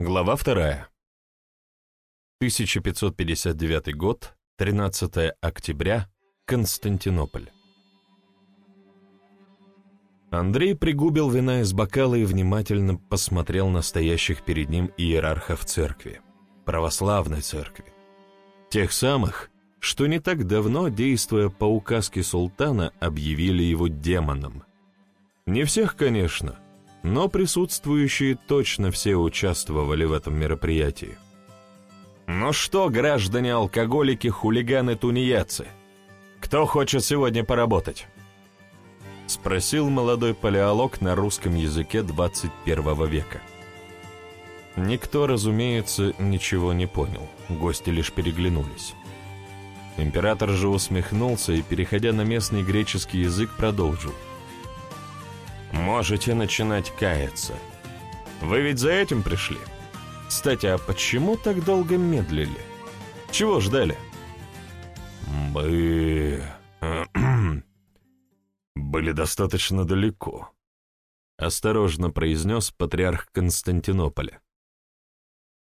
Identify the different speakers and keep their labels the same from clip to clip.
Speaker 1: Глава вторая. 1559 год, 13 октября, Константинополь. Андрей пригубил вина из бокала и внимательно посмотрел на стоящих перед ним иерархов церкви, православной церкви. Тех самых, что не так давно, действуя по указке султана, объявили его демоном. Не всех, конечно, но присутствующие точно все участвовали в этом мероприятии. «Ну что, граждане-алкоголики, хулиганы, тунеядцы, кто хочет сегодня поработать?» Спросил молодой палеолог на русском языке 21 века. Никто, разумеется, ничего не понял, гости лишь переглянулись. Император же усмехнулся и, переходя на местный греческий язык, продолжил – Можете начинать каяться. Вы ведь за этим пришли? Кстати, а почему так долго медлили? Чего ждали?
Speaker 2: Мы... были достаточно далеко. Осторожно произнес патриарх Константинополя.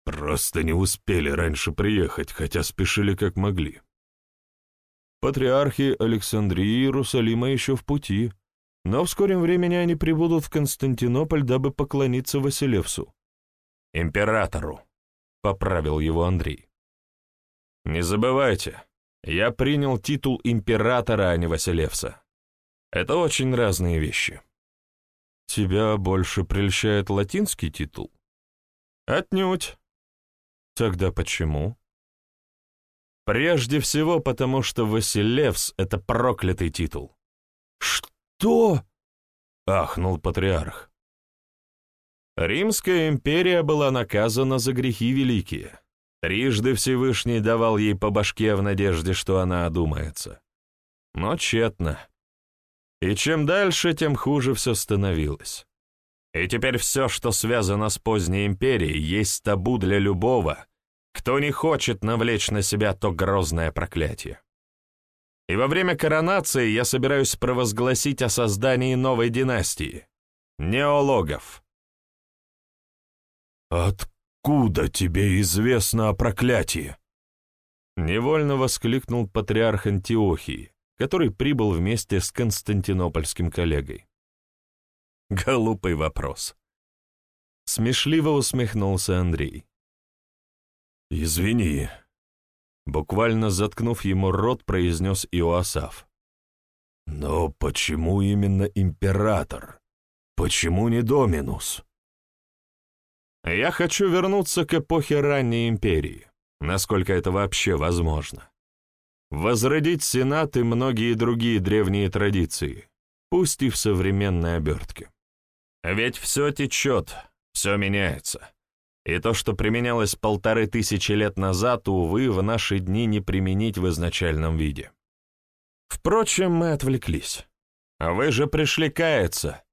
Speaker 2: Просто не успели раньше приехать, хотя спешили как могли.
Speaker 1: Патриархи Александрии и Иерусалима еще в пути, но в скором времени они прибудут в Константинополь, дабы поклониться Василевсу.
Speaker 2: «Императору», — поправил его Андрей.
Speaker 1: «Не забывайте, я принял титул императора, а не Василевса. Это очень разные вещи». «Тебя больше прельщает латинский титул?» «Отнюдь». «Тогда почему?» «Прежде всего потому, что Василевс — это проклятый титул».
Speaker 2: «Что?» «Что?» — ахнул патриарх.
Speaker 1: Римская империя была наказана за грехи великие. Трижды Всевышний давал ей по башке в надежде, что она одумается. Но тщетно. И чем дальше, тем хуже все становилось. И теперь все, что связано с поздней империей, есть табу для любого, кто не хочет навлечь на себя то грозное проклятие и во время коронации я собираюсь провозгласить о создании новой династии — неологов.
Speaker 2: «Откуда тебе известно о проклятии?»
Speaker 1: Невольно воскликнул патриарх Антиохии, который прибыл вместе с константинопольским коллегой. Глупый вопрос. Смешливо усмехнулся Андрей.
Speaker 2: «Извини,
Speaker 1: Буквально заткнув ему рот, произнес Иоасав.
Speaker 2: «Но почему именно император? Почему не Доминус?»
Speaker 1: «Я хочу вернуться к эпохе ранней империи, насколько это вообще возможно. Возродить Сенат и многие другие древние традиции, пусть и в современной обертке. Ведь все течет, все меняется. И то, что применялось полторы тысячи лет назад, увы, в наши дни не применить в изначальном виде. Впрочем, мы отвлеклись. А вы же пришли каяться.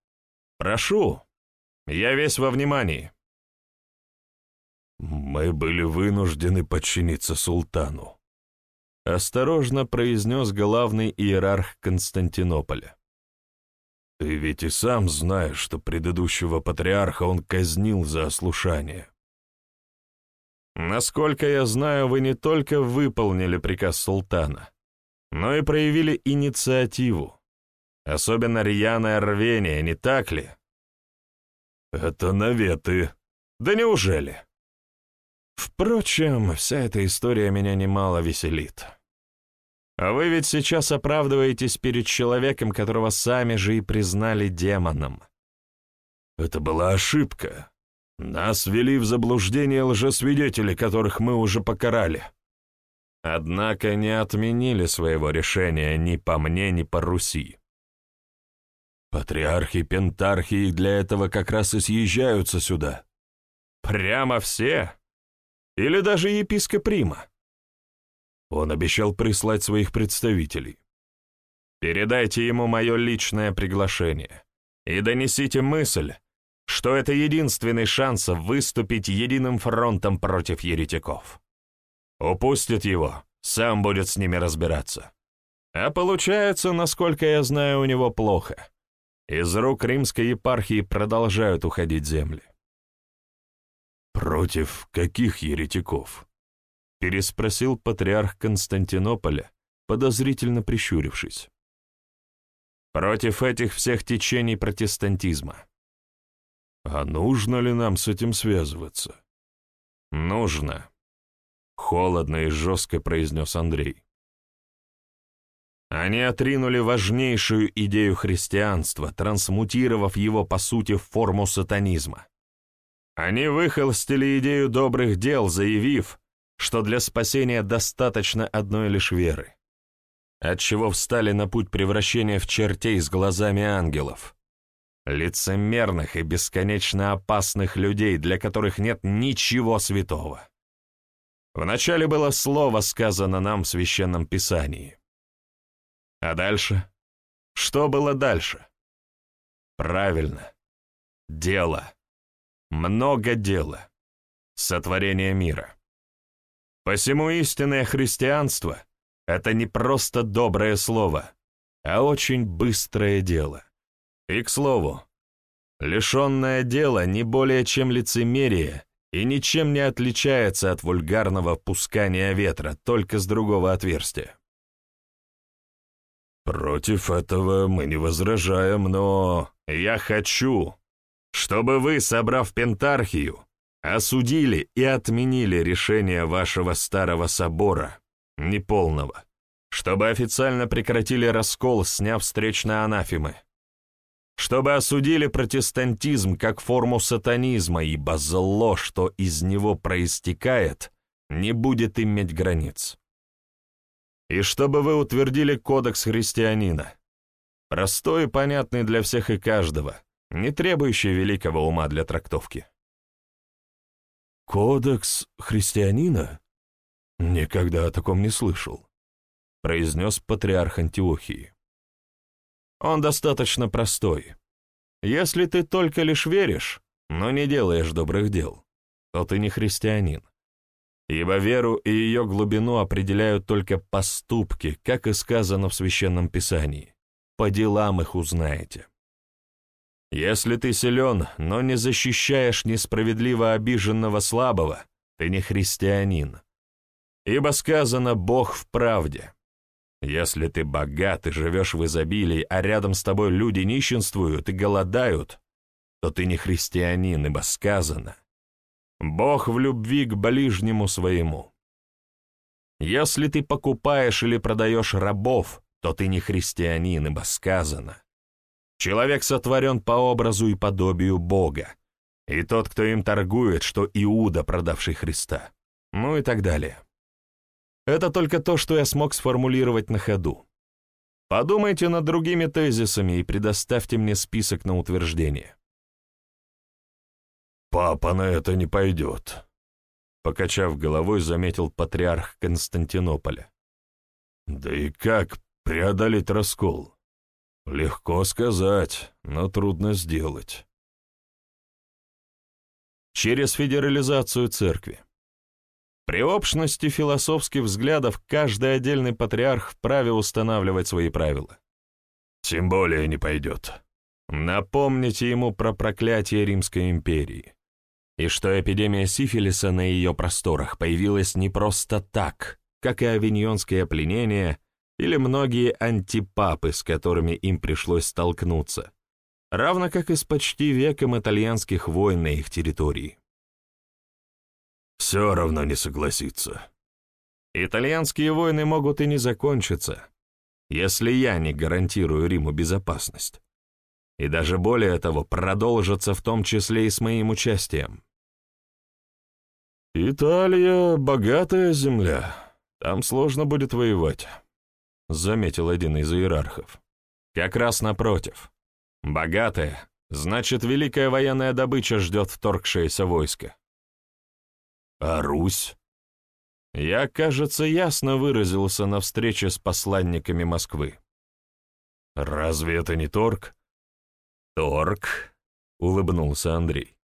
Speaker 1: Прошу, я весь во внимании.
Speaker 2: Мы были вынуждены подчиниться султану.
Speaker 1: Осторожно произнес главный иерарх Константинополя.
Speaker 2: Ты ведь и сам знаешь, что предыдущего патриарха он казнил за ослушание.
Speaker 1: Насколько я знаю, вы не только выполнили приказ султана, но и проявили инициативу. Особенно рьяное рвение, не так ли?
Speaker 2: Это наветы.
Speaker 1: Да неужели? Впрочем, вся эта история меня немало веселит. А вы ведь сейчас оправдываетесь перед человеком, которого сами же и признали демоном.
Speaker 2: Это была ошибка. Нас ввели в заблуждение лжесвидетели, которых мы уже покарали.
Speaker 1: Однако не отменили своего решения ни по мне, ни по Руси.
Speaker 2: Патриархи, пентархи для этого как раз и съезжаются сюда.
Speaker 1: Прямо все? Или даже епископ Рима?
Speaker 2: Он обещал прислать своих представителей.
Speaker 1: Передайте ему мое личное приглашение и донесите мысль, что это единственный шанс выступить единым фронтом против еретиков. Упустит его, сам будет с ними разбираться. А получается, насколько я знаю, у него плохо. Из рук римской епархии продолжают уходить земли.
Speaker 2: «Против каких еретиков?»
Speaker 1: — переспросил патриарх Константинополя, подозрительно прищурившись. «Против этих всех течений протестантизма».
Speaker 2: «А нужно ли нам с этим связываться?»
Speaker 1: «Нужно», — холодно и жестко произнес Андрей. Они отринули важнейшую идею христианства, трансмутировав его, по сути, в форму сатанизма. Они выхолстили идею добрых дел, заявив, что для спасения достаточно одной лишь веры, отчего встали на путь превращения в чертей с глазами ангелов, лицемерных и бесконечно опасных людей, для которых нет ничего святого. Вначале было слово, сказано нам в Священном Писании. А дальше? Что было дальше? Правильно. Дело. Много дела. Сотворение мира. Посему истинное христианство — это не просто доброе слово, а очень быстрое дело. И, к слову, лишенное дела не более чем лицемерие и ничем не отличается от вульгарного пускания ветра, только с другого отверстия.
Speaker 2: «Против этого мы не возражаем, но
Speaker 1: я хочу, чтобы вы, собрав пентархию, осудили и отменили решение вашего старого собора, неполного, чтобы официально прекратили раскол, сняв встречные анафемы, чтобы осудили протестантизм как форму сатанизма, ибо зло, что из него проистекает, не будет иметь границ. И чтобы вы утвердили кодекс христианина, простой и понятный для всех и каждого, не требующий великого ума для трактовки.
Speaker 2: «Кодекс христианина? Никогда о таком не слышал», — произнес патриарх Антиохии.
Speaker 1: «Он достаточно простой. Если ты только лишь веришь, но не делаешь добрых дел, то ты не христианин. Ибо веру и ее глубину определяют только поступки, как и сказано в Священном Писании. По делам их узнаете. Если ты силен, но не защищаешь несправедливо обиженного слабого, ты не христианин. Ибо сказано «Бог в правде». Если ты богат и живешь в изобилии, а рядом с тобой люди нищенствуют и голодают, то ты не христианин, ибо сказано «Бог в любви к ближнему своему». Если ты покупаешь или продаешь рабов, то ты не христианин, ибо сказано Человек сотворен по образу и подобию Бога, и тот, кто им торгует, что Иуда, продавший Христа, ну и так далее. Это только то, что я смог сформулировать на ходу. Подумайте над другими тезисами и предоставьте мне список на утверждение.
Speaker 2: «Папа на это не пойдет», — покачав головой, заметил патриарх Константинополя. «Да и как преодолеть раскол? Легко сказать, но трудно сделать.
Speaker 1: Через федерализацию церкви. При общности философских взглядов каждый отдельный патриарх вправе устанавливать свои правила.
Speaker 2: Тем более не пойдет.
Speaker 1: Напомните ему про проклятие Римской империи. И что эпидемия сифилиса на ее просторах появилась не просто так, как и авиньонское пленение или многие антипапы, с которыми им пришлось столкнуться, равно как и с почти веком итальянских войн на их территории.
Speaker 2: Все равно не согласится.
Speaker 1: Итальянские войны могут и не закончиться, если я не гарантирую Риму безопасность. И даже более того, продолжатся в том числе и с моим участием.
Speaker 2: «Италия — богатая земля, там сложно будет воевать».
Speaker 1: — заметил один из иерархов. «Как раз напротив. Богатая, значит, великая военная добыча ждет вторгшееся войско».
Speaker 2: «А Русь?»
Speaker 1: Я, кажется, ясно выразился на встрече с посланниками Москвы.
Speaker 2: «Разве это не торг?»
Speaker 1: «Торг», — улыбнулся Андрей.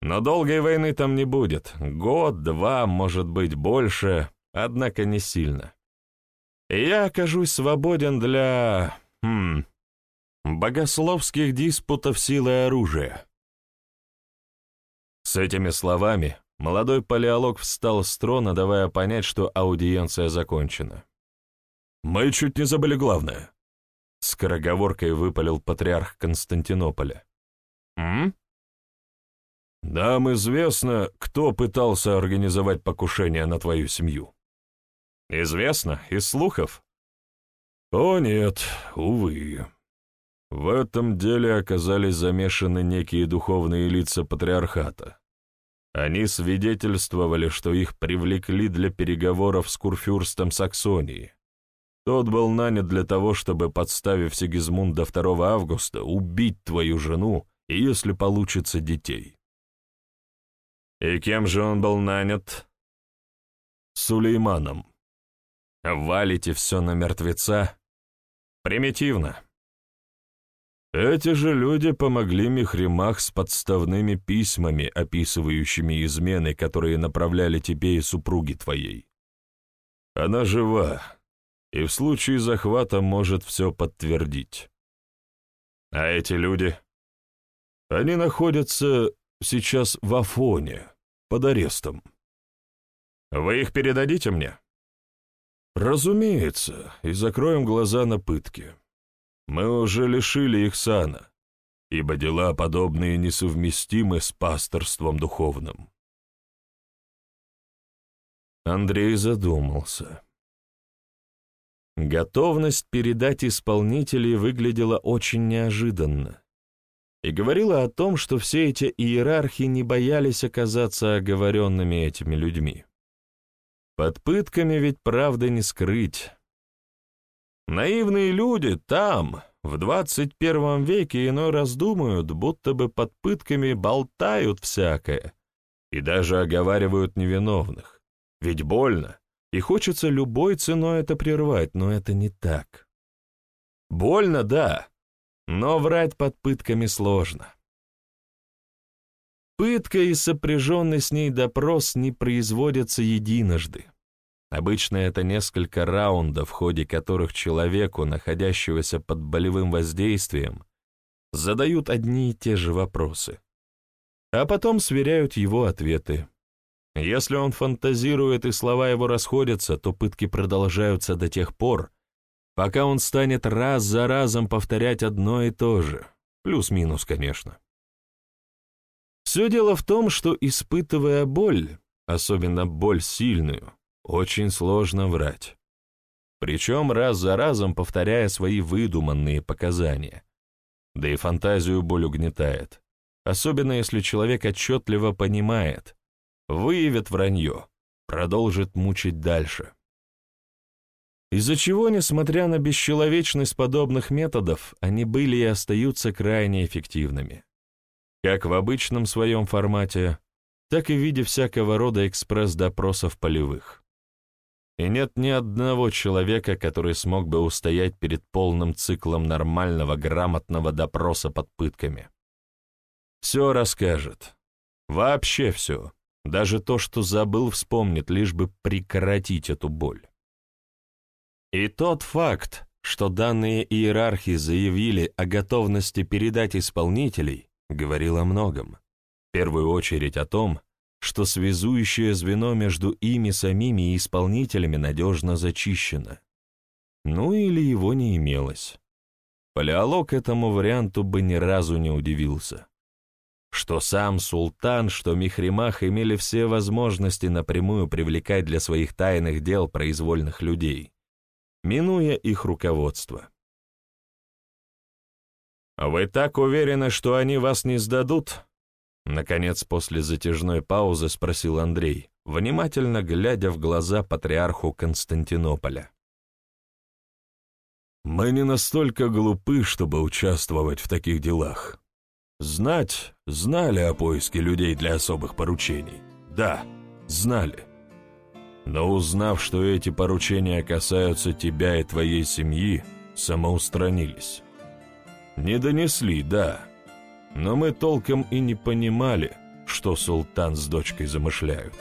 Speaker 1: «Но долгой войны там не будет. Год, два, может быть, больше, однако не сильно я окажусь свободен для... Хм, богословских диспутов силы оружия. С этими словами молодой палеолог встал с трона, давая понять, что аудиенция закончена.
Speaker 2: «Мы чуть не забыли главное», —
Speaker 1: скороговоркой выпалил патриарх Константинополя.
Speaker 2: «М?» «Нам известно, кто пытался организовать покушение на твою семью».
Speaker 1: «Известно? Из слухов?»
Speaker 2: «О нет, увы. В этом деле оказались замешаны некие духовные лица патриархата. Они свидетельствовали, что их привлекли для переговоров с курфюрстом Саксонии. Тот был нанят для того, чтобы, подставив Сигизмунда 2 августа, убить твою жену и, если получится, детей.
Speaker 1: И кем же он был нанят?
Speaker 2: Сулейманом.
Speaker 1: Валите все на мертвеца? Примитивно.
Speaker 2: Эти же люди помогли Мехримах с подставными письмами, описывающими измены, которые направляли тебе и супруге твоей. Она жива, и в случае захвата может все подтвердить.
Speaker 1: А эти люди?
Speaker 2: Они находятся сейчас в Афоне, под арестом.
Speaker 1: Вы их передадите мне?
Speaker 2: Разумеется, и закроем глаза на пытки. Мы уже лишили их сана, ибо дела подобные несовместимы с пасторством духовным.
Speaker 1: Андрей задумался. Готовность передать исполнителей выглядела очень неожиданно и говорила о том, что все эти иерархи не боялись оказаться оговоренными этими людьми. Под пытками ведь правда не скрыть. Наивные люди там, в 21 веке, иной раз думают, будто бы под пытками болтают всякое и даже оговаривают невиновных. Ведь больно, и хочется любой ценой это прервать, но это не так. Больно, да, но врать под пытками сложно. Пытка и сопряженный с ней допрос не производятся единожды. Обычно это несколько раундов, в ходе которых человеку, находящегося под болевым воздействием, задают одни и те же вопросы, а потом сверяют его ответы. Если он фантазирует и слова его расходятся, то пытки продолжаются до тех пор, пока он станет раз за разом повторять одно и то же, плюс-минус, конечно. Все дело в том, что, испытывая боль, особенно боль сильную, очень сложно врать. Причем раз за разом повторяя свои выдуманные показания. Да и фантазию боль угнетает. Особенно если человек отчетливо понимает, выявит вранье, продолжит мучить дальше. Из-за чего, несмотря на бесчеловечность подобных методов, они были и остаются крайне эффективными. Как в обычном своем формате, так и в виде всякого рода экспресс-допросов полевых и нет ни одного человека, который смог бы устоять перед полным циклом нормального, грамотного допроса под пытками. Все расскажет. Вообще все. Даже то, что забыл, вспомнит, лишь бы прекратить эту боль. И тот факт, что данные иерархи заявили о готовности передать исполнителей, говорил о многом. В первую очередь о том, что связующее звено между ими самими и исполнителями надежно зачищено. Ну или его не имелось. Палеолог этому варианту бы ни разу не удивился. Что сам султан, что Михримах имели все возможности напрямую привлекать для своих тайных дел произвольных людей, минуя их руководство. «Вы так уверены, что они вас не сдадут?» Наконец, после затяжной паузы спросил Андрей, внимательно глядя в глаза патриарху Константинополя.
Speaker 2: «Мы не настолько глупы, чтобы участвовать в таких делах. Знать, знали о поиске людей для особых поручений. Да, знали. Но узнав, что эти поручения касаются тебя и твоей семьи, самоустранились. Не донесли, да, но мы толком и не понимали, что султан с дочкой замышляют.